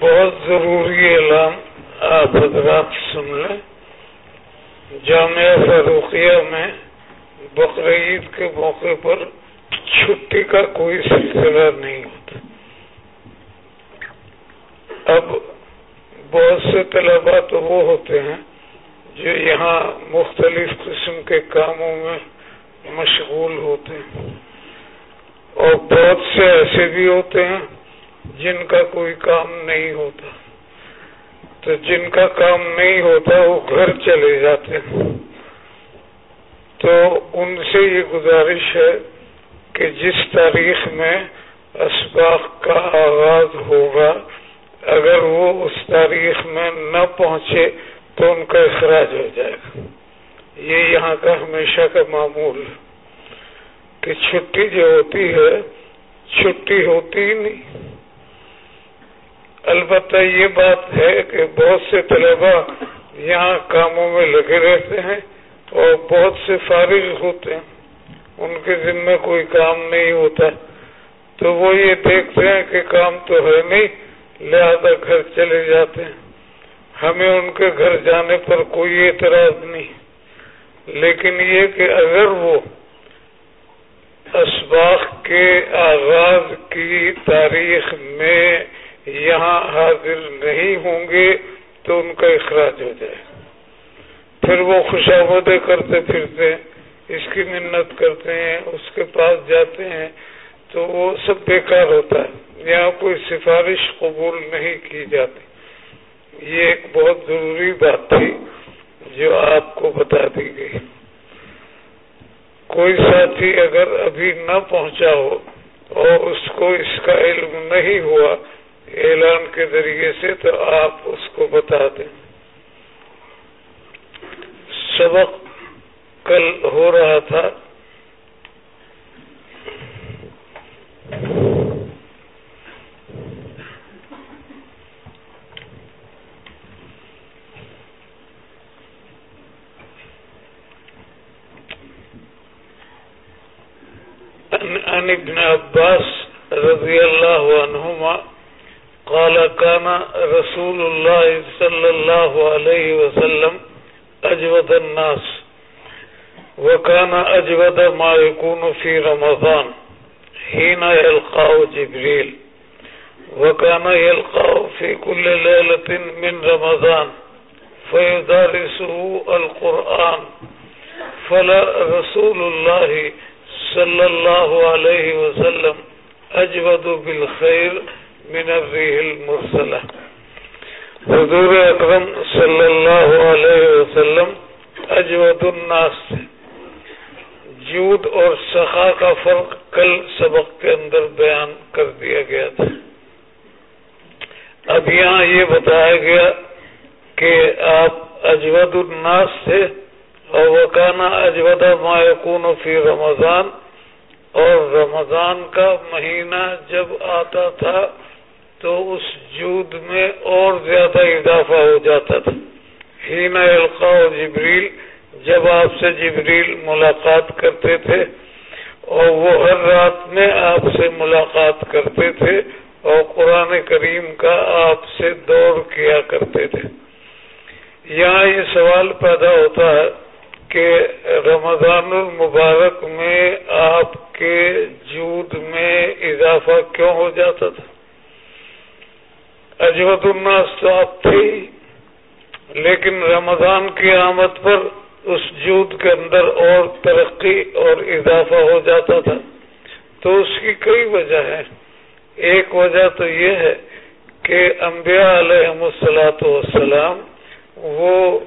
بہت ضروری اعلان آپ حضرات سن لیں۔ جامعہ فروخیہ میں بقرعید کے موقع پر چھٹی کا کوئی سلسلہ نہیں ہوتا۔ اب بہت سے طلبا تو وہ ہوتے ہیں جو یہاں مختلف قسم کے کاموں میں مشغول ہوتے ہیں۔ اور بہت سے ایسے بھی ہوتے ہیں جن کا کوئی کام نہیں ہوتا تو جن کا کام نہیں ہوتا وہ گھر چلے جاتے ہیں۔ تو ان سے یہ گزارش ہے کہ جس تاریخ میں اسباق کا آغاز ہوگا، اگر وہ اس تاریخ میں نہ پہنچے تو ان کا اخراج ہو جائے گا۔ یہ یہاں کا ہمیشہ کا معمول ہے کہ چھٹی جو ہوتی ہے، چھٹی ہوتی ہی نہیں۔ البتہ یہ بات ہے کہ بہت سے طلبا یہاں کاموں میں لگے رہتے ہیں اور بہت سے فارغ ہوتے ہیں۔ ان کے ذمہ کوئی کام نہیں ہوتا۔ تو وہ یہ دیکھتے ہیں کہ کام تو ہے نہیں، لہذا گھر چلے جاتے ہیں۔ ہمیں ان کے گھر جانے پر کوئی اعتراض نہیں۔ لیکن یہ کہ اگر وہ اسباق کے آغاز کی تاریخ میں یہاں حاضر نہیں ہوں گے تو ان کا اخراج ہو جائے۔ پھر وہ خوشامدے کرتے پھرتے اس کی منت کرتے ہیں، اس کے پاس جاتے ہیں، تو وہ سب بیکار ہوتا ہے۔ یہاں کوئی سفارش قبول نہیں کی جاتی۔ یہ ایک بہت ضروری بات تھی جو آپ کو بتا دی گئی۔ کوئی ساتھی اگر ابھی نہ پہنچا ہو اور اس کو اس کا علم نہیں ہوا اعلان کے ذریعے سے تو آپ اس کو بتا دیں۔ سبق کل ہو رہا تھا۔ عن ابن عباس رضی اللہ عنہما قال كان رسول الله صلى الله عليه وسلم أجود الناس وكان أجود ما يكون في رمضان. حين يلقاه جبريل وكان يلقاه في كل ليلة من رمضان فيدارسه القرآن. فلا رسول الله صلى الله عليه وسلم أجود بالخير من الريح المرسلة. حضور اکرم صلی اللہ علیہ وسلم اجود الناس جود اور سخا کا فرق کل سبق کے اندر بیان کر دیا گیا تھا. اب یہاں یہ بتایا گیا کہ آپ اجود الناس تھے اور وہ کہنا اجود ما یکون فی رمضان اور رمضان کا مہینہ جب آتا تھا تو اس جود میں اور زیادہ اضافہ ہو جاتا تھا۔ ہین القاء جبریل، جب آپ سے جبریل ملاقات کرتے تھے اور وہ ہر رات میں آپ سے ملاقات کرتے تھے اور قرآن کریم کا آپ سے دور کیا کرتے تھے۔ یہاں یہ سوال پیدا ہوتا ہے کہ رمضان المبارک میں آپ کے جود میں اضافہ کیوں ہو جاتا تھا؟ اجوت الناس تو آپ تھے لیکن رمضان کی آمد پر اس جود کے اندر اور ترقی اور اضافہ ہو جاتا تھا۔ تو اس کی کئی وجہ ہے ایک وجہ تو یہ ہے کہ انبیاء علیہ السلاۃ والسلام وہ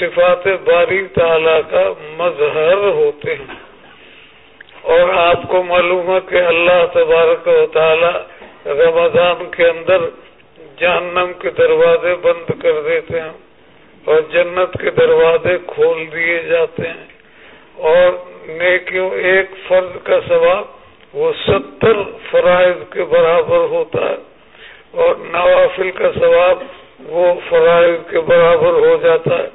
صفات باری تعالی کا مظہر ہوتے ہیں۔ اور آپ کو معلوم ہے کہ اللہ تبارک و تعالی رمضان کے اندر جہنم کے دروازے بند کر دیتے ہیں اور جنت کے دروازے کھول دیے جاتے ہیں۔ اور نیکیوں ایک فرض کا ثواب وہ ستر فرائض کے برابر ہوتا ہے۔ اور نوافل کا ثواب وہ فرائض کے برابر ہو جاتا ہے۔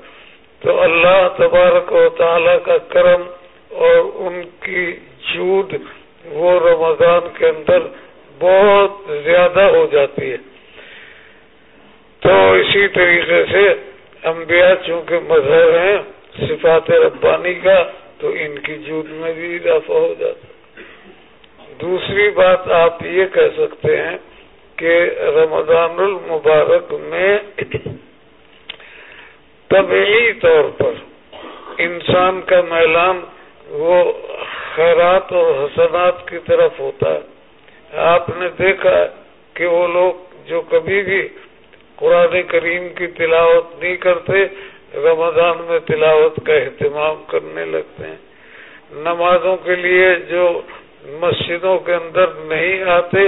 تو اللہ تبارک و تعالی کا کرم اور ان کی جود وہ رمضان کے اندر بہت زیادہ ہو جاتی ہے۔ تو اسی طریقے سے انبیاء چونکہ مظہر ہیں، صفات ربانی کا، تو ان کی جود میں بھی اضافہ ہو جاتا دوسری بات آپ یہ کہہ سکتے ہیں کہ رمضان المبارک میں طبعی طور پر انسان کا میلان وہ خیرات اور حسنات کی طرف ہوتا ہے۔ آپ نے دیکھا کہ وہ لوگ جو کبھی بھی قرآن کریم کی تلاوت نہیں کرتے، رمضان میں تلاوت کا اہتمام کرنے لگتے ہیں۔ نمازوں کے لیے جو مسجدوں کے اندر نہیں آتے،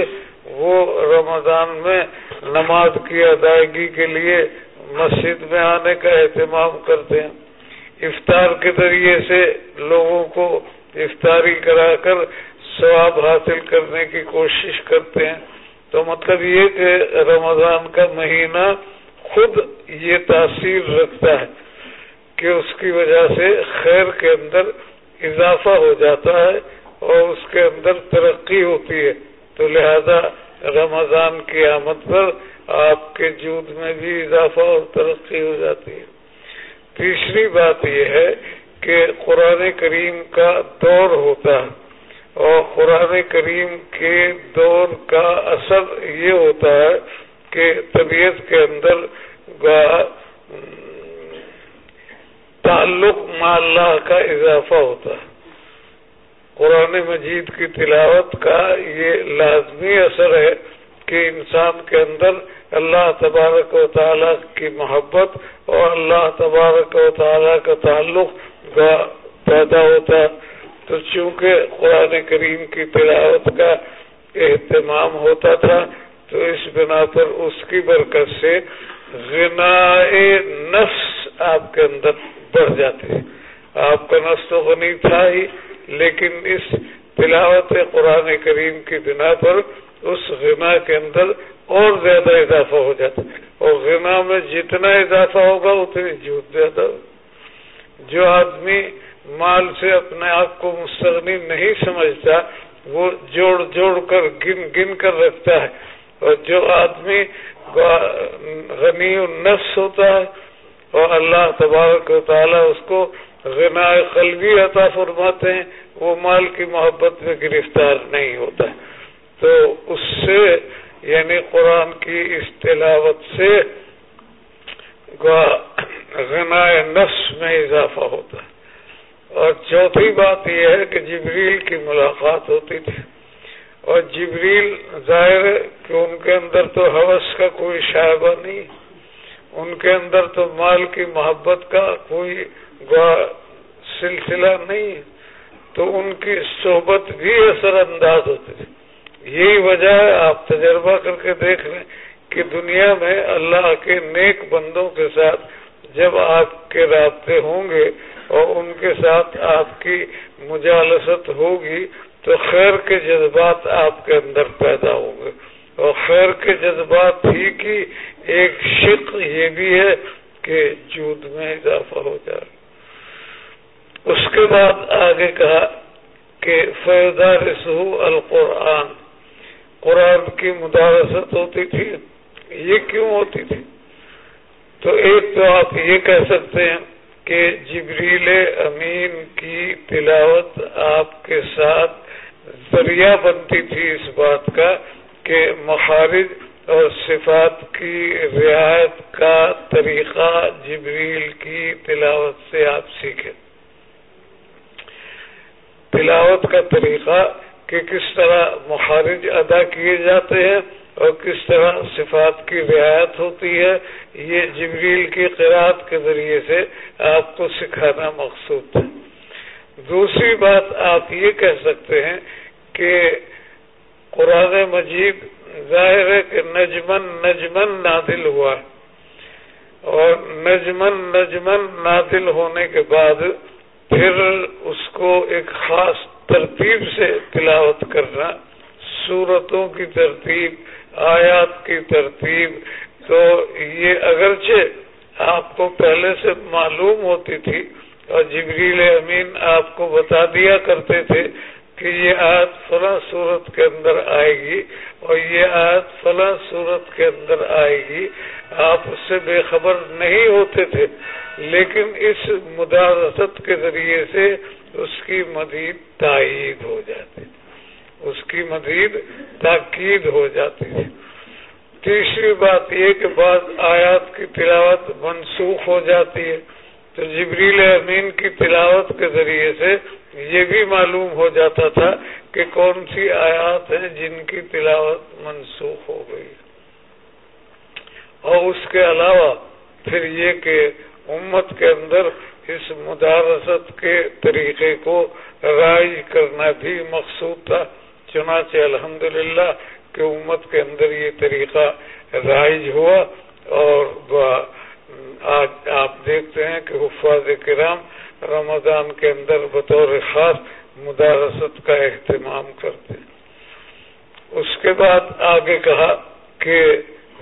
وہ رمضان میں نماز کی ادائیگی کے لیے مسجد میں آنے کا اہتمام کرتے ہیں۔ افطار کے ذریعے سے لوگوں کو افطاری کرا کر ثواب حاصل کرنے کی کوشش کرتے ہیں۔ تو مطلب یہ کہ رمضان کا مہینہ خود یہ تاثیر رکھتا ہے کہ اس کی وجہ سے خیر کے اندر اضافہ ہو جاتا ہے اور اس کے اندر ترقی ہوتی ہے۔ تو لہذا رمضان کی آمد پر آپ کے جود میں بھی اضافہ اور ترقی ہو جاتی ہے۔ تیسری بات یہ ہے کہ قرآن کریم کا دور ہوتا ہے۔ اور قرآن کریم کے دور کا اثر یہ ہوتا ہے کہ طبیعت کے اندر تعلق اللہ کا اضافہ ہوتا ہے۔ قرآن مجید کی تلاوت کا یہ لازمی اثر ہے کہ انسان کے اندر اللہ تبارک و تعالیٰ کی محبت اور اللہ تبارک و تعالیٰ کا تعلق پیدا ہوتا ہے۔ تو چونکہ قرآن کریم کی تلاوت کا اہتمام ہوتا تھا، تو اس بنا پر اس کی برکت سے غنا نفس آپ کے اندر بڑھ جاتے ہیں۔ آپ کا نفس تو غنی تھا ہی، لیکن اس تلاوت قرآن کریم کی بنا پر اس غنا کے اندر اور زیادہ اضافہ ہو جاتا اور غنا میں جتنا اضافہ ہوگا، اتنی جھوٹ زیادہ جو آدمی مال سے اپنے آپ کو مستغنی نہیں سمجھتا، وہ جوڑ جوڑ کر گن گن کر رکھتا ہے۔ اور جو آدمی غنی نفس ہوتا ہے، اور اللہ تبارک و تعالیٰ اس کو غنا قلبی عطا فرماتے ہیں، وہ مال کی محبت میں گرفتار نہیں ہوتا۔ تو اس سے یعنی قرآن کی اس تلاوت سے غنا نفس میں اضافہ ہوتا ہے۔ اور چوتھی بات یہ ہے کہ جبریل کی ملاقات ہوتی تھی۔ اور جبریل ظاہر ہے کہ ان کے اندر تو حوث کا کوئی شائبہ نہیں، ان کے اندر تو مال کی محبت کا کوئی سلسلہ نہیں، تو ان کی صحبت بھی اثر انداز ہوتی تھی۔ یہی وجہ ہے، آپ تجربہ کر کے دیکھ لیں کہ دنیا میں اللہ کے نیک بندوں کے ساتھ جب آپ کے رابطے ہوں گے اور ان کے ساتھ آپ کی مجالست ہوگی تو خیر کے جذبات آپ کے اندر پیدا ہوں گے اور خیر کے جذبات ہی کی ایک شک یہ بھی ہے کہ جود میں اضافہ ہو جائے۔ اس کے بعد آگے کہا کہ فیضا رسو القرآن۔ قرآن کی مدارست ہوتی تھی، یہ کیوں ہوتی تھی؟ تو ایک تو آپ یہ کہہ سکتے ہیں کہ جبریل امین کی تلاوت آپ کے ساتھ ذریعہ بنتی تھی اس بات کا کہ مخارج اور صفات کی رعایت کا طریقہ جبریل کی تلاوت سے آپ سیکھیں۔ تلاوت کا طریقہ کہ کس طرح مخارج ادا کیے جاتے ہیں اور کس طرح صفات کی رعایت ہوتی ہے، یہ جبریل کی قرآت کے ذریعے سے آپ کو سکھانا مقصود ہے۔ دوسری بات آپ یہ کہہ سکتے ہیں کہ قرآن مجید ظاہر ہے کہ نجمن نجمن نادل ہوا اور نجمن نجمن نادل ہونے کے بعد پھر اس کو ایک خاص ترتیب سے تلاوت کرنا صورتوں کی ترتیب آیات کی ترتیب تو یہ اگرچہ آپ کو پہلے سے معلوم ہوتی تھی اور جبریل امین آپ کو بتا دیا کرتے تھے کہ یہ آیت فلاں صورت کے اندر آئے گی اور یہ آیت فلاں صورت کے اندر آئے گی۔ آپ اس سے بے خبر نہیں ہوتے تھے، لیکن اس مدارست کے ذریعے سے اس کی مزید تائید ہو جاتی۔ تھی اس کی مزید تاکید ہو جاتی ہے۔ تیسری بات یہ کہ بعض آیات کی تلاوت منسوخ ہو جاتی ہے۔ تو جبریل امین کی تلاوت کے ذریعے سے یہ بھی معلوم ہو جاتا تھا کہ کون سی آیات ہیں جن کی تلاوت منسوخ ہو گئی۔ اور اس کے علاوہ پھر یہ کہ امت کے اندر اس مدارست کے طریقے کو رائج کرنا بھی مقصود تھا۔ چنانچہ الحمدللہ کہ امت کے اندر یہ طریقہ رائج ہوا اور آج آپ دیکھتے ہیں کہ حفاظ کرام رمضان کے اندر بطور خاص مدارست کا اہتمام کرتے ہیں۔ اس کے بعد آگے کہا کہ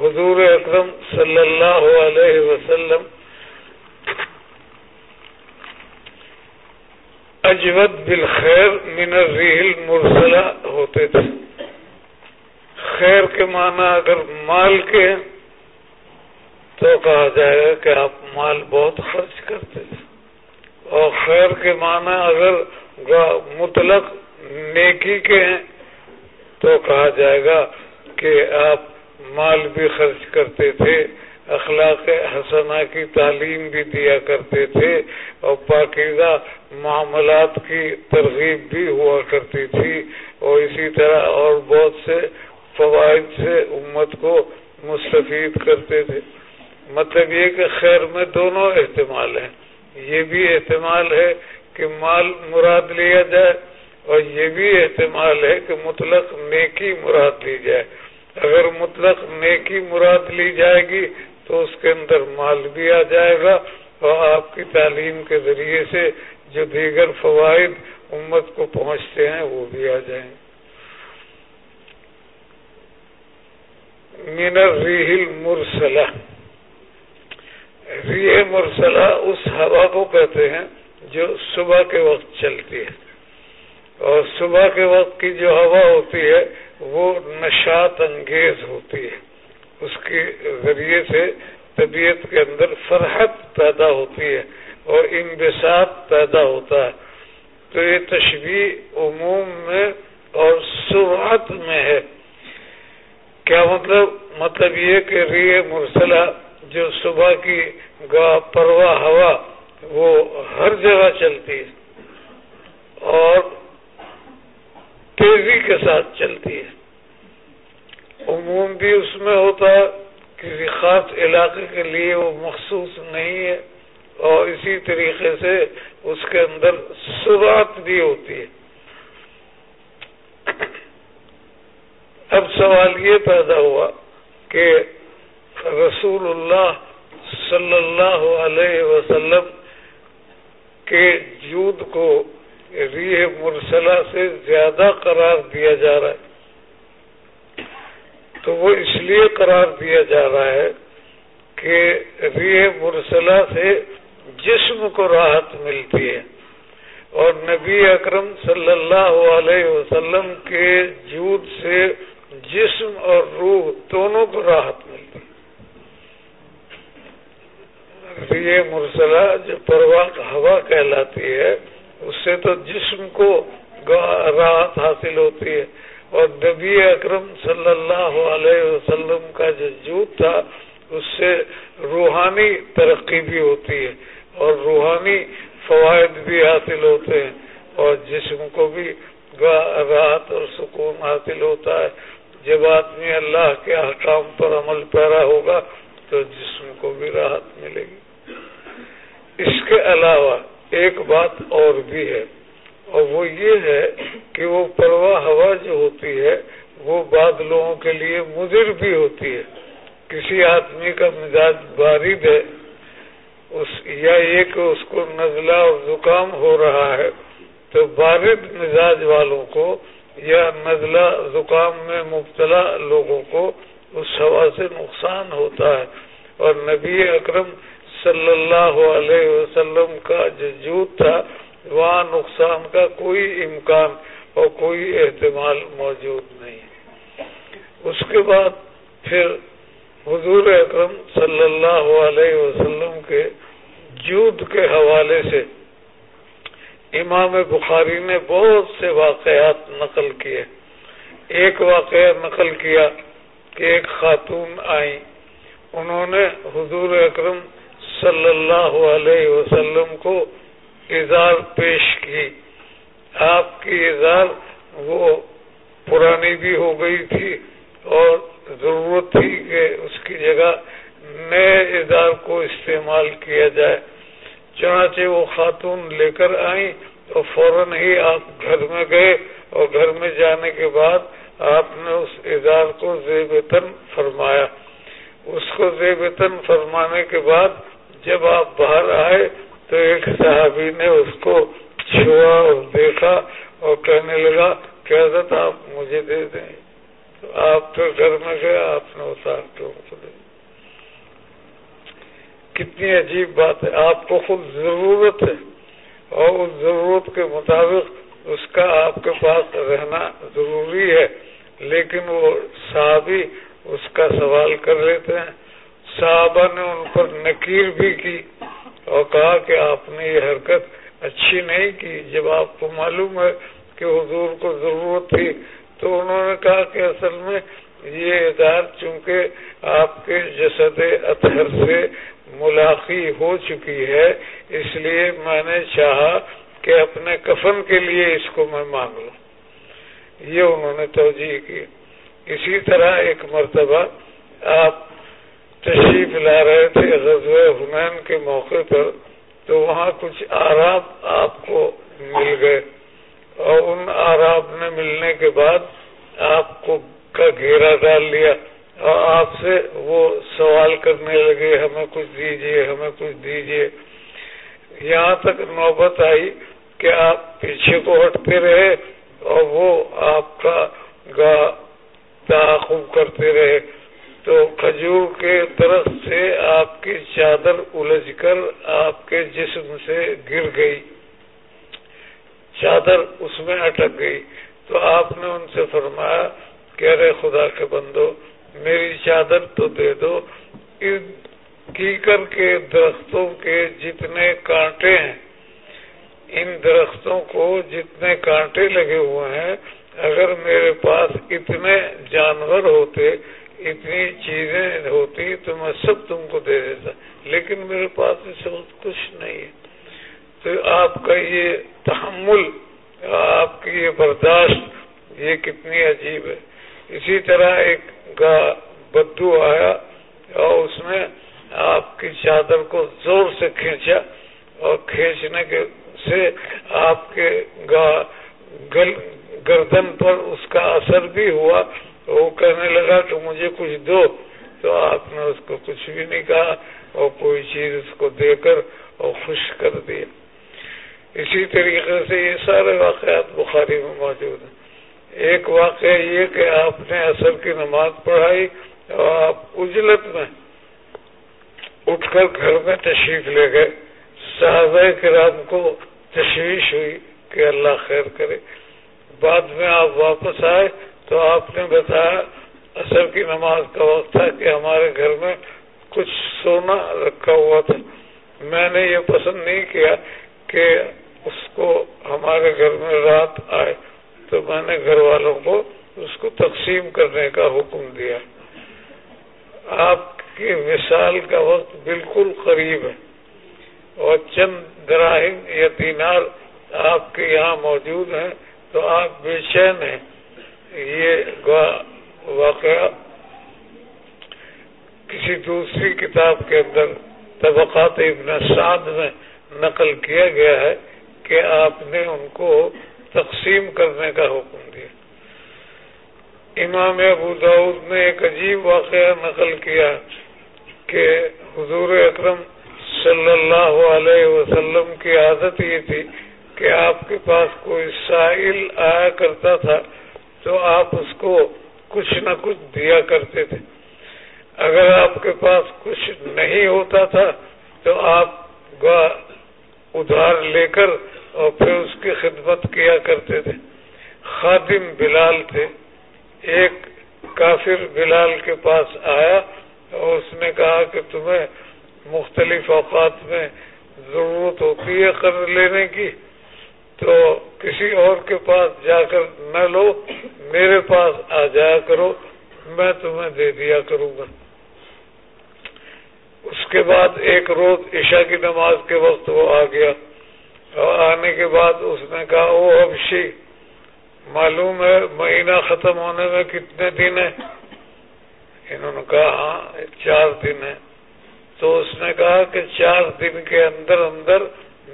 حضور اکرم صلی اللہ علیہ وسلم اجود بالخیر من الریح مرسلہ ہوتے تھے۔ خیر کے معنی اگر مال کے تو کہا جائے گا کہ آپ مال بہت خرچ کرتے تھے۔ اور خیر کے معنی اگر مطلق نیکی کے ہیں، تو کہا جائے گا کہ آپ مال بھی خرچ کرتے تھے، اخلاق حسنہ کی تعلیم بھی دیا کرتے تھے، اور پاکیزہ معاملات کی ترغیب بھی ہوا کرتی تھی اور اسی طرح اور بہت سے فوائد سے امت کو مستفید کرتے تھے۔ مطلب یہ کہ خیر میں دونوں احتمال ہیں۔ یہ بھی احتمال ہے کہ مال مراد لیا جائے اور یہ بھی احتمال ہے کہ مطلق نیکی مراد لی جائے۔ اگر مطلق نیکی مراد لی جائے گی تو اس کے اندر مال بھی آ جائے گا اور آپ کی تعلیم کے ذریعے سے جو دیگر فوائد امت کو پہنچتے ہیں، وہ بھی آ جائیں۔ مینر ریہل مرسلہ ریح مرسلہ اس ہوا کو کہتے ہیں جو صبح کے وقت چلتی ہے۔ اور صبح کے وقت کی جو ہوا ہوتی ہے، وہ نشات انگیز ہوتی ہے۔ اس کے ذریعے سے طبیعت کے اندر فرحت پیدا ہوتی ہے۔ اور انبساط پیدا ہوتا ہے۔ تو یہ تشبیح عموم میں اور سرعت میں ہے۔ کیا مطلب؟ مطلب یہ کہ ری مرسلہ جو صبح کی گاہ پروا ہوا، وہ ہر جگہ چلتی ہے اور تیزی کے ساتھ چلتی ہے۔ عموم بھی اس میں ہوتا ہے، کسی خاص علاقے کے لیے وہ مخصوص نہیں ہے۔ اور اسی طریقے سے اس کے اندر سرعت بھی ہوتی ہے۔ اب سوال یہ پیدا ہوا کہ رسول اللہ صلی اللہ علیہ وسلم کے جود کو ریح مرسلہ سے زیادہ قرار دیا جا رہا ہے۔ تو وہ اس لیے قرار دیا جا رہا ہے کہ ریح مرسلہ سے جسم کو راحت ملتی ہے۔ اور نبی اکرم صلی اللہ علیہ وسلم کے جود سے جسم اور روح دونوں کو راحت ملتی ریح مرسلہ جو پرواہ ہوا کہلاتی ہے، اس سے تو جسم کو راحت حاصل ہوتی ہے۔ اور نبی اکرم صلی اللہ علیہ وسلم کا جو جوت تھا، اس سے روحانی ترقی بھی ہوتی ہے۔ اور روحانی فوائد بھی حاصل ہوتے ہیں اور جسم کو بھی راحت اور سکون حاصل ہوتا ہے۔ جب آدمی اللہ کے حکام پر عمل پیرا ہوگا تو جسم کو بھی راحت ملے گی۔ اس کے علاوہ ایک بات اور بھی ہے اور وہ یہ ہے کہ وہ پرواہ ہوا جو ہوتی ہے، وہ بعض لوگوں کے لیے مضر بھی ہوتی ہے۔ کسی آدمی کا مزاج بارد ہے اس یا یہ کہ اس کو نزلہ اور زکام ہو رہا ہے، تو بارد مزاج والوں کو یا نزلہ، زکام میں مبتلا لوگوں کو اس ہوا سے نقصان ہوتا ہے۔ اور نبی اکرم صلی اللہ علیہ وسلم کا جو جوت تھا، وہاں نقصان کا کوئی امکان اور کوئی احتمال موجود نہیں۔ اس کے بعد پھر حضور اکرم صلی اللہ علیہ وسلم کے جود کے حوالے سے امام بخاری نے بہت سے واقعات نقل کیے۔ ایک واقعہ نقل کیا کہ ایک خاتون آئی انہوں نے حضور اکرم صلی اللہ علیہ وسلم کو اظہار پیش کی۔ آپ کی اظہار وہ پرانی بھی ہو گئی تھی اور ضرورت تھی کہ اس کی جگہ نئے ادار کو استعمال کیا جائے۔ چنانچہ وہ خاتون لے کر آئیں تو فوراً ہی آپ گھر میں گئے اور گھر میں جانے کے بعد آپ نے اس ادار کو زیبتن فرمایا۔ اس کو زیبتن فرمانے کے بعد جب آپ باہر آئے تو ایک صحابی نے اس کو چھوا اور دیکھا اور کہنے لگا کہ حضرت آپ مجھے دے دیں۔ تو آپ تو گھر میں گئے، آپ نے اتار کے دے کتنی عجیب بات ہے، آپ کو خود ضرورت ہے اور اس ضرورت کے مطابق اس کا آپ کے پاس رہنا ضروری ہے، لیکن وہ صحابی اس کا سوال کر لیتے ہیں۔ صحابہ نے ان پر نکیر بھی کی اور کہا کہ آپ نے یہ حرکت اچھی نہیں کی۔ جب آپ کو معلوم ہے کہ حضور کو ضرورت تھی تو انہوں نے کہا کہ اصل میں یہ ادار چونکہ آپ کے جسد اطہر سے ملاقی ہو چکی ہے، اس لیے میں نے چاہا کہ اپنے کفن کے لیے اس کو میں مانگ لوں۔ یہ انہوں نے توجہ کی۔ اسی طرح ایک مرتبہ آپ تشریف لا رہے تھے غزوہ حنین کے موقع پر، تو وہاں کچھ آراب آپ کو مل گئے۔ اور ان آراب نے ملنے کے بعد آپ کو کا گھیرا ڈال لیا اور آپ سے وہ سوال کرنے لگے، ہمیں کچھ دیجیے، ہمیں کچھ دیجیے۔ یہاں تک نوبت آئی کہ آپ پیچھے کو ہٹتے رہے اور وہ آپ کا گا تعاقب کرتے رہے۔ تو کھجور کے درخت سے آپ کی چادر الجھ کر آپ کے جسم سے گر گئی۔ چادر اس میں اٹک گئی۔ تو آپ نے ان سے فرمایا کہ ارے خدا کے بندو، میری چادر تو دے دو۔ کیکر کے درختوں کے جتنے کانٹے ہیں، ان درختوں کو جتنے کانٹے لگے ہوئے ہیں، اگر میرے پاس اتنے جانور ہوتے، اتنی چیزیں ہوتی، تو میں سب تم کو دے دیتا۔ لیکن میرے پاس اس وقت کچھ نہیں ہے۔ تو آپ کا یہ تحمل، آپ کی یہ برداشت یہ کتنی عجیب ہے۔ اسی طرح ایک کا بدو آیا اور اس نے آپ کی چادر کو زور سے کھینچا اور کھینچنے کے سے آپ کے گل گردن پر اس کا اثر بھی ہوا۔ وہ کہنے لگا کہ مجھے کچھ دو۔ تو آپ نے اس کو کچھ بھی نہیں کہا اور کوئی چیز اس کو دے کر اور خوش کر دیا۔ اسی طریقے سے یہ سارے واقعات بخاری میں موجود ہیں۔ ایک واقعہ یہ کہ آپ نے اثر کی نماز پڑھائی اور آپ اجلت میں اٹھ کر گھر میں تشریف لے گئے۔ صحابہ کرام کو تشویش ہوئی کہ اللہ خیر کرے۔ بعد میں آپ واپس آئے تو آپ نے بتایا اثر کی نماز کا وقت تھا کہ ہمارے گھر میں کچھ سونا رکھا ہوا تھا۔ میں نے یہ پسند نہیں کیا کہ اس کو ہمارے گھر میں رات آئے تو میں نے گھر والوں کو اس کو تقسیم کرنے کا حکم دیا۔ آپ کی مثال کا وقت بالکل قریب ہے اور چند دراہم یا تینار آپ کے یہاں موجود ہیں تو آپ بے چین ہیں۔ یہ واقعہ کسی دوسری کتاب کے اندر طبقات ابن سعد میں نقل کیا گیا ہے کہ آپ نے ان کو تقسیم کرنے کا حکم دیا۔ امام ابو داود نے ایک عجیب واقعہ نقل کیا کہ حضور اکرم صلی اللہ علیہ وسلم کی عادت یہ تھی کہ آپ کے پاس کوئی ساحل آیا کرتا تھا تو آپ اس کو کچھ نہ کچھ دیا کرتے تھے۔ اگر آپ کے پاس کچھ نہیں ہوتا تھا تو آپ ادھار لے کر اور پھر اس کی خدمت کیا کرتے تھے۔ خادم بلال تھے۔ ایک کافر بلال کے پاس آیا اور اس نے کہا کہ تمہیں مختلف اوقات میں ضرورت ہوتی ہے قرض لینے کی۔ تو کسی اور کے پاس جا کر نہ لو، میرے پاس آ جایا کرو، میں تمہیں دے دیا کروں گا۔ اس کے بعد ایک روز عشاء کی نماز کے وقت وہ آ گیا اور آنے کے بعد اس نے کہا وہ ابشی معلوم ہے مہینہ ختم ہونے میں کتنے دن ہیں؟ انہوں نے کہا ہاں چار دن ہے تو اس نے کہا کہ چار دن کے اندر اندر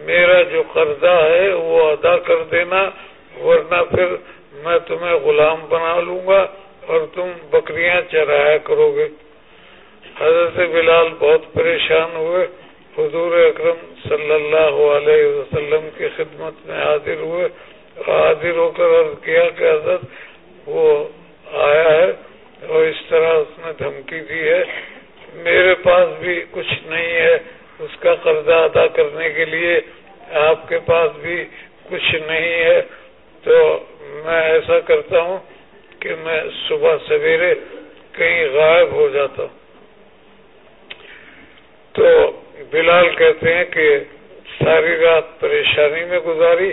میرا جو قرضہ ہے وہ ادا کر دینا، ورنہ پھر میں تمہیں غلام بنا لوں گا اور تم بکریاں چرایا کرو گے۔ حضرت بلال بہت پریشان ہوئے۔ حضور اکرم صلی اللہ علیہ وسلم کی خدمت میں حاضر ہوئے۔ حاضر ہو کر عرض کیا کہ حضرت، وہ آیا ہے اور اس طرح اس نے دھمکی دی ہے۔ میرے پاس بھی کچھ نہیں ہے اس کا قرضہ ادا کرنے کے لیے۔ آپ کے پاس بھی کچھ نہیں ہے۔ تو میں ایسا کرتا ہوں کہ میں صبح سویرے کہیں غائب ہو جاتا ہوں۔ تو بلال کہتے ہیں کہ ساری رات پریشانی میں گزاری،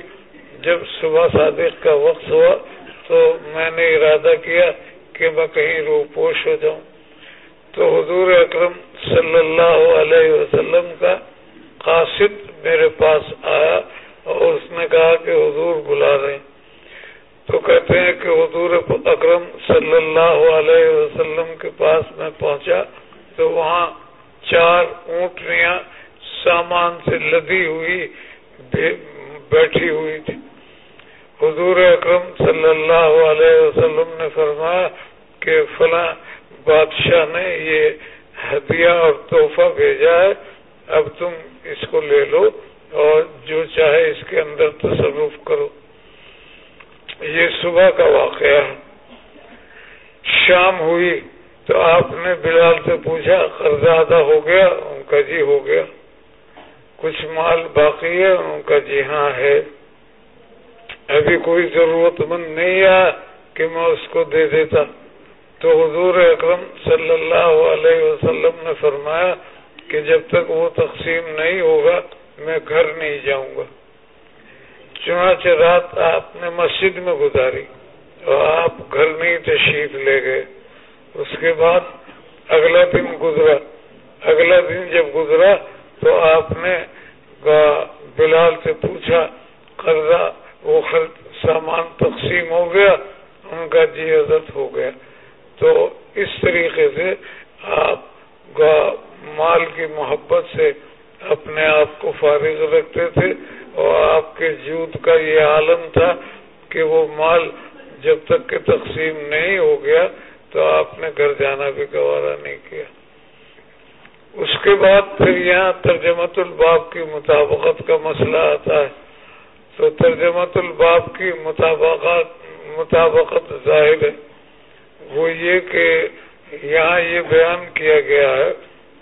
جب صبح صادق کا وقت ہوا تو میں نے ارادہ کیا کہ میں کہیں رو پوش ہو جاؤں۔ تو حضور اکرم صلی اللہ علیہ وسلم کا قاصد میرے پاس آیا اور اس نے کہا کہ حضور بلا رہے تو کہتے ہیں کہ حضور اکرم صلی اللہ علیہ وسلم کے پاس میں پہنچا تو وہاں چار اونٹنیاں سامان سے لدی ہوئی بیٹھی ہوئی تھی۔ حضور اکرم صلی اللہ علیہ وسلم نے فرمایا کہ فلاں بادشاہ نے یہ ہدیہ اور تحفہ بھیجا ہے، اب تم اس کو لے لو اور جو چاہے اس کے اندر تصرف کرو۔ یہ صبح کا واقعہ ہے۔ شام ہوئی۔ تو آپ نے بلال سے پوچھا، قرضہ ادا ہو گیا؟ ان کا جی ہو گیا۔ کچھ مال باقی ہے؟ ان کا جی ہاں ہے۔ ابھی کوئی ضرورت مند نہیں آیا کہ میں اس کو دے دیتا۔ تو حضور اکرم صلی اللہ علیہ وسلم نے فرمایا کہ جب تک وہ تقسیم نہیں ہوگا، میں گھر نہیں جاؤں گا۔ چنانچہ رات آپ نے مسجد میں گزاری اور آپ گھر نہیں تشریف لے گئے۔ اس کے بعد اگلا دن گزرا۔ اگلا دن جب گزرا تو آپ نے بلال سے پوچھا، قرضہ، وہ سامان تقسیم ہو گیا؟ ان کا جی عزت ہو گیا۔ تو اس طریقے سے آپ مال کی محبت سے اپنے آپ کو فارغ رکھتے تھے اور آپ کے جوت کا یہ عالم تھا کہ وہ مال جب تک کہ تقسیم نہیں ہو گیا تو آپ نے گھر جانا بھی گوارا نہیں کیا۔ اس کے بعد پھر یہاں ترجمت الباب کی مطابقت کا مسئلہ آتا ہے۔ تو ترجمت الباب کی مطابقت مطابقت ظاہر ہے۔ وہ یہ کہ یہاں یہ بیان کیا گیا ہے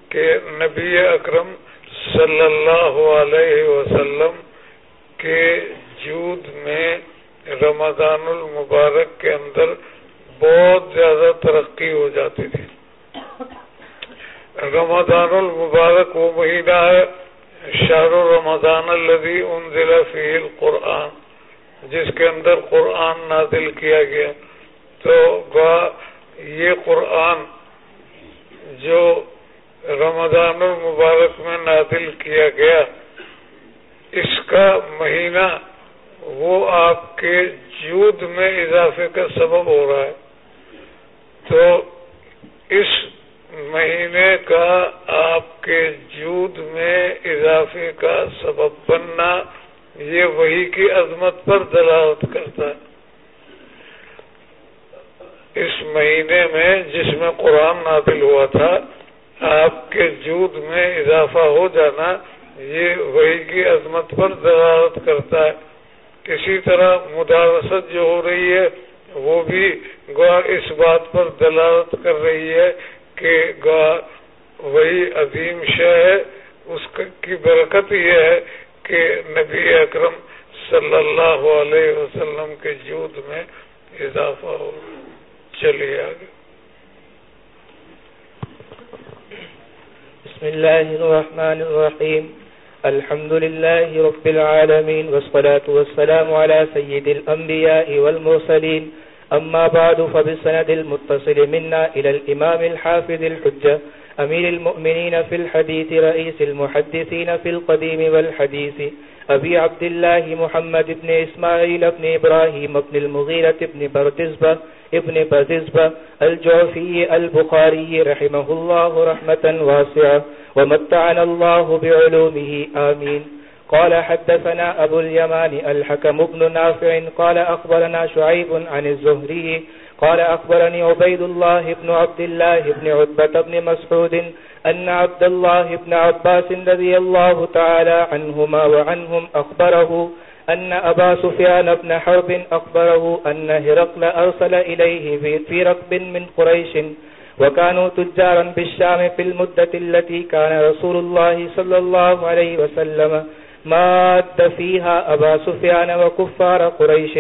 کہ نبی اکرم صلی اللہ علیہ وسلم کے جود میں رمضان المبارک کے اندر بہت زیادہ ترقی ہو جاتی تھی۔ رمضان المبارک وہ مہینہ ہے، شہر رمضان الذي انزل فيه القرآن، جس کے اندر قرآن نازل کیا گیا۔ تو یہ قرآن جو رمضان المبارک میں نازل کیا گیا، اس کا مہینہ وہ آپ کے جود میں اضافے کا سبب ہو رہا ہے۔ تو اس مہینے کا آپ کے جود میں اضافے کا سبب بننا یہ وہی کی عظمت پر دلاوت کرتا ہے۔ اس مہینے میں جس میں قرآن نازل ہوا تھا، آپ کے جود میں اضافہ ہو جانا یہ وہی کی عظمت پر دلاوت کرتا ہے۔ اسی طرح مدارست جو ہو رہی ہے، وہ بھی گوا اس بات پر دلاوت کر رہی ہے کہ گوا وہی عظیم شہ ہے۔ اس کی برکت یہ ہے کہ نبی اکرم صلی اللہ علیہ وسلم کے جود میں اضافہ ہو چلیے آگے۔ بسم الله الرحمن الرحيم الحمد لله رب العالمين والصلاة والسلام على سيد الأنبياء والمرسلين أما بعد فبسند المتصل منا إلى الإمام الحافظ الحجة، أمير المؤمنين في الحديث، رئيس المحدثين في القديم والحديث، أبي عبد الله محمد بن إسماعيل بن إبراهيم بن المغيرة بن بردزبة ابن بردزبة الجعفي البخاري رحمه الله رحمة واسعة، ومتعنا الله بعلومه، آمين. قال حدثنا أبو اليمان الحكم بن نافع قال أخبرنا شعيب عن الزهري قال أخبرني عبيد الله بن عبد الله بن عتبة بن مسعود أن عبد الله بن عباس رضي الله تعالى عنهما وعنهم أخبره أن أبا سفيان بن حرب أخبره أن هرقل أرسل إليه في ركب من قريش وكانوا تجارا بالشام في المدة التي كان رسول الله صلى الله عليه وسلم ماد فيها أبا سفيان وكفار قريش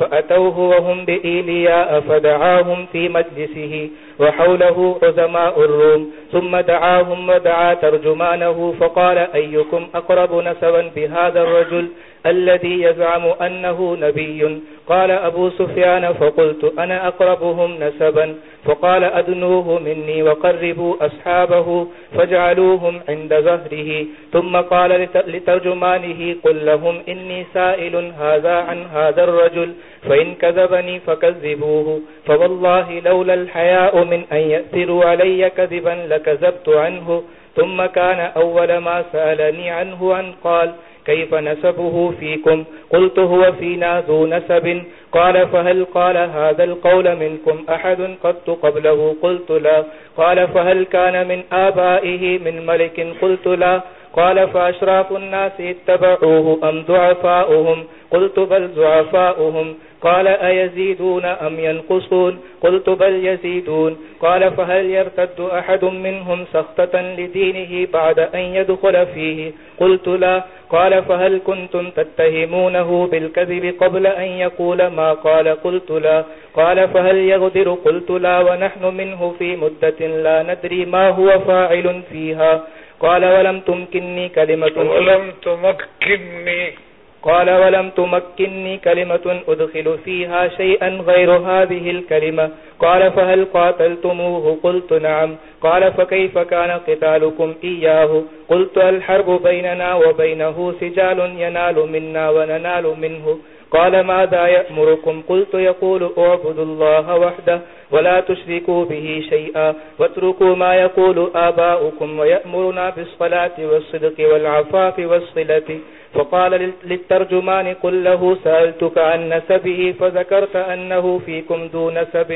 فأتوه وهم بإيلياء فدعاهم في مجلسه وحوله عزماء الروم ثم دعاهم ودعا ترجمانه فقال أيكم أقرب نسبا بهذا الرجل الذي يزعم أنه نبي. قال أبو سفيان، فقلت أنا أقربهم نسبا. فقال، أدنوه مني وقربوا أصحابه فاجعلوهم عند ظهره. ثم قال لترجمانه، قل لهم إني سائل هذا عن هذا الرجل، فإن كذبني فكذبوه. فوالله لولا الحياء من أن يأثروا علي كذبا لكذبت عنه. ثم كان أول ما سألني عنه أن قال كيف نسبه فيكم؟ قلت هو فينا ذو نسب. قال، فهل قال هذا القول منكم أحد قد قبله؟ قلت لا. قال، فهل كان من آبائه من ملك؟ قلت لا. قال، فأشراف الناس اتبعوه أم ضعفاؤهم؟ قلت، بل ضعفاؤهم. قال، أيزيدون أم ينقصون؟ قلت، بل يزيدون. قال، فهل يرتد أحد منهم سخطة لدينه بعد أن يدخل فيه؟ قلت لا. قال، فهل كنتم تتهمونه بالكذب قبل أن يقول ما قال؟ قلت لا. قال، فهل يغدر؟ قلت لا، ونحن منه في مدة لا ندري ما هو فاعل فيها. قال، ولم تمكنني كلمة. ولم تمكنني قال ولم تمكنني كلمة أدخل فيها شيئا غير هذه الكلمة. قال فهل قاتلتموه؟ قلت نعم. قال فكيف كان قتالكم إياه؟ قلت الحرب بيننا وبينه سجال ينال منا وننال منه. قال ماذا يأمركم؟ قلت يقول اعبدوا الله وحده ولا تشركوا به شيئا واتركوا ما يقول آباؤكم ويأمرنا بالصلاة والصدق والعفاف والصلة. فقال للترجمان قل له سألتك عن نسبه فذكرت أنه فيكم دون نسب.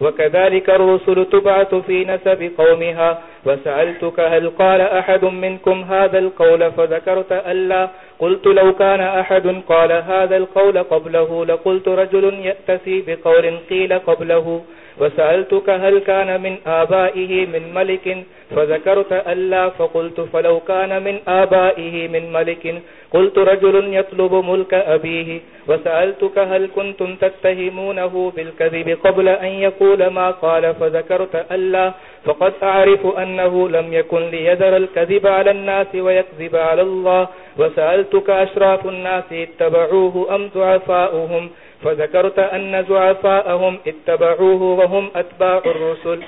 وكذلك الرسل تبعث في نسب قومها. وسألتك هل قال أحد منكم هذا القول فذكرت ألا. قلت لو كان أحد قال هذا القول قبله. لقلت رجل يأتسي بقول قيل قبله. وسألتك هل كان من آبائه من ملك؟ فذكرت ألا، فقلت فلو كان من آبائه من ملك. قلت رجل يطلب ملك أبيه. وسألتك هل كنتم تتهمونه بالكذب قبل أن يقول ما قال؟ فذكرت ألا، فقد أعرف أنه لم يكن ليذر الكذب على الناس ويكذب على الله. وسألتك أشراف الناس اتبعوه أم ضعفاؤهم؟ فذكرت أن زعفاءهم اتبعوه وهم أتباع الرسل.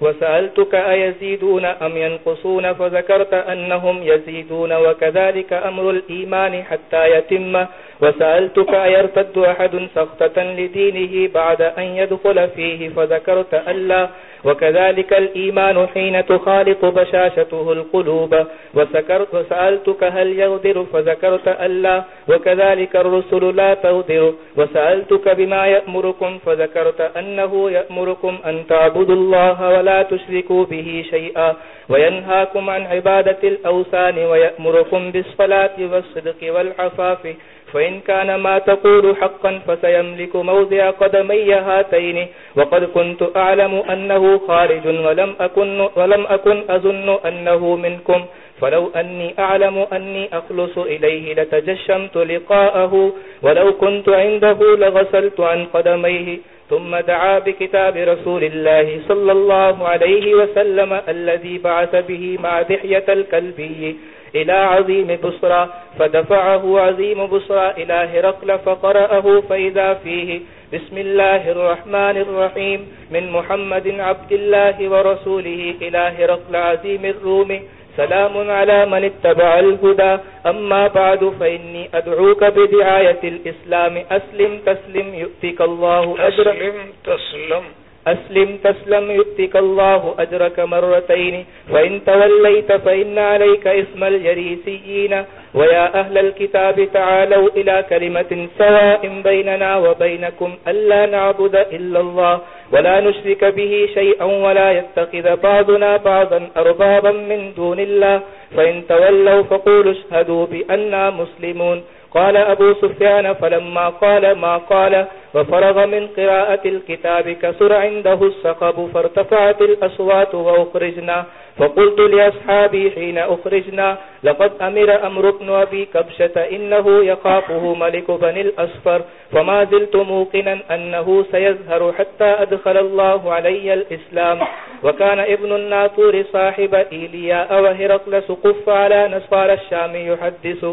وسألتك أيزيدون أم ينقصون؟ فذكرت أنهم يزيدون، وكذلك أمر الإيمان حتى يتم. وسألتك أيرتد أحد سخطة لدينه بعد أن يدخل فيه فذكرت ألا وكذلك الإيمان حين تخالط بشاشته القلوب وسكرت وسألتك هل يغدر فذكرت ألا وكذلك الرسل لا تغدر وسألتك بما يأمركم فذكرت أنه يأمركم أن تعبدوا الله ولا تشركوا به شيئا وينهاكم عن عبادة الأوسان ويأمركم بالصلاة والصدق والعفاف فإن كان ما تقول حقا فسيملك موضع قدمي هاتين وقد كنت أعلم أنه خارج ولم أكن, ولم أكن أظن أنه منكم فلو أني أعلم أني أخلص إليه لتجشمت لقاءه ولو كنت عنده لغسلت عن قدميه ثم دعا بكتاب رسول الله صلى الله عليه وسلم الذي بعث به مع دحية الكلبي إلى عظيم بصرى، فدفعه عظيم بصرى إلى هرقل فقرأه، فإذا فيه بسم الله الرحمن الرحيم من محمد عبد الله ورسوله إلى هرقل عظيم الروم، سلام على من اتبع الهدى. أما بعد، فإني أدعوك بدعاية الإسلام، أسلم تسلم، يؤتك الله أجر أسلم تسلم. أسلم تسلم يؤتك الله أجرك مرتين. فإن توليت فإن عليك اسم الجريسيين. ويا أهل الكتاب تعالوا إلى كلمة سواء بيننا وبينكم ألا نعبد إلا الله، ولا نشرك به شيئا ولا يتخذ بعضنا بعضا أربابا من دون الله. فإن تولوا فقولوا اشهدوا بأننا مسلمون. قال أبو سفيان فلما قال ما قال وفرغ من قراءة الكتاب كسر عنده السقب فارتفعت الأصوات وأخرجنا. فقلت لأصحابي حين أخرجنا، لقد أمر أمر ابن أبي كبشة إنه يقافه ملك بني الأصفر، فما زلت موقنا أنه سيظهر حتى أدخل الله علي الإسلام. وكان ابن الناطور صاحب إيلياء وهرقل سقف على نصار الشام يحدث.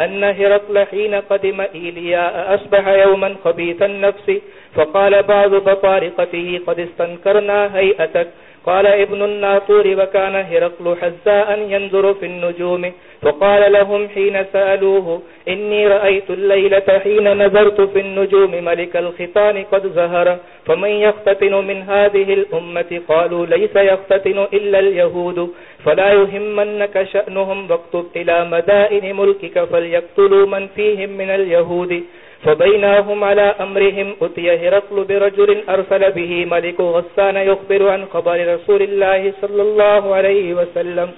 أن هرقل حين قدم إيلياء أصبح يوما خبيث النفس، فقال بعض بطارقته قد استنكرنا هيئتك. قال ابن الناطور وكان هرقل حزاء ينظر في النجوم فقال لهم حين سألوه، إني رأيت الليلة حين نظرت في النجوم، ملك الخطان قد ظهر فمن يختتن من هذه الأمة؟ قالوا، ليس يختتن إلا اليهود، فلا يهمنك شأنهم، واكتب إلى مدائن ملكك فليقتلوا من فيهم من اليهود. فبيناهم على أمرهم أتي هرقل برجل أرسل به ملك غسان يخبر عن خبر رسول الله صلى الله عليه وسلم.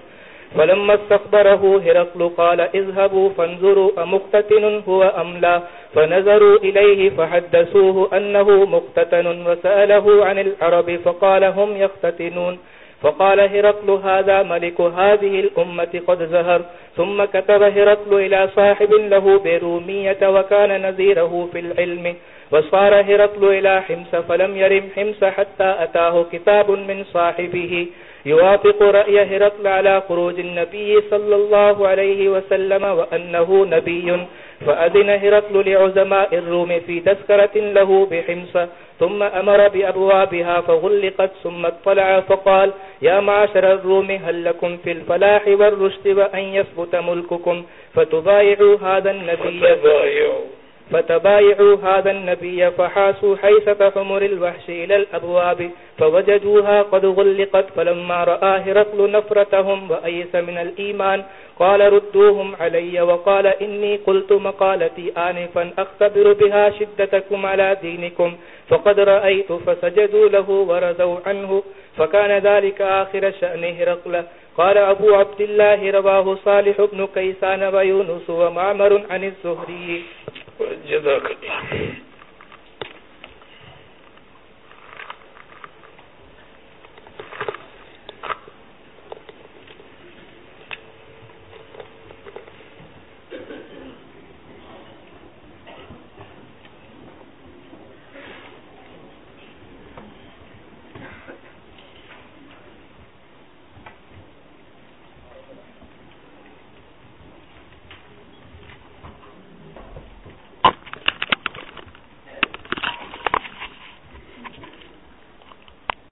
فلما استخبره هرقل قال، اذهبوا فانظروا أمختتن هو أم لا. فنظروا إليه فحدثوه أنه مختتن وسأله عن العرب فقال، هم يختتنون فقال هرقل هذا ملك هذه الأمة قد زهر، ثم كتب هرقل إلى صاحب له برومية وكان نذيره في العلم. وصار هرقل إلى حمس فلم يرم حمس حتى أتاه كتاب من صاحبه. يوافق رأي هرقل على خروج النبي صلى الله عليه وسلم وأنه نبي. فأذن هرقل لعزماء الروم في تذكرة له بحمص ثم أمر بأبوابها فغلقت ثم اطلع فقال يا معشر الروم هل لكم في الفلاح والرشد وأن يثبت ملككم؟ فتبايعوا هذا النبي فتبايعوا. فتبايعوا هذا النبي فحاسوا حيثة حمر الوحش إلى الأبواب فوجدوها قد غلقت فلما رأى هرقل نفرتهم وأيس من الإيمان قال ردوهم علي وقال إني قلت مقالتي آنفا أختبر بها شدتكم على دينكم، فقد رأيت فسجدوا له ورزوا عنه، فكان ذلك آخر شأن هرقل قال أبو عبد الله رواه صالح بن كيسان ويونس ومعمر عن الزهري. جزاك الله.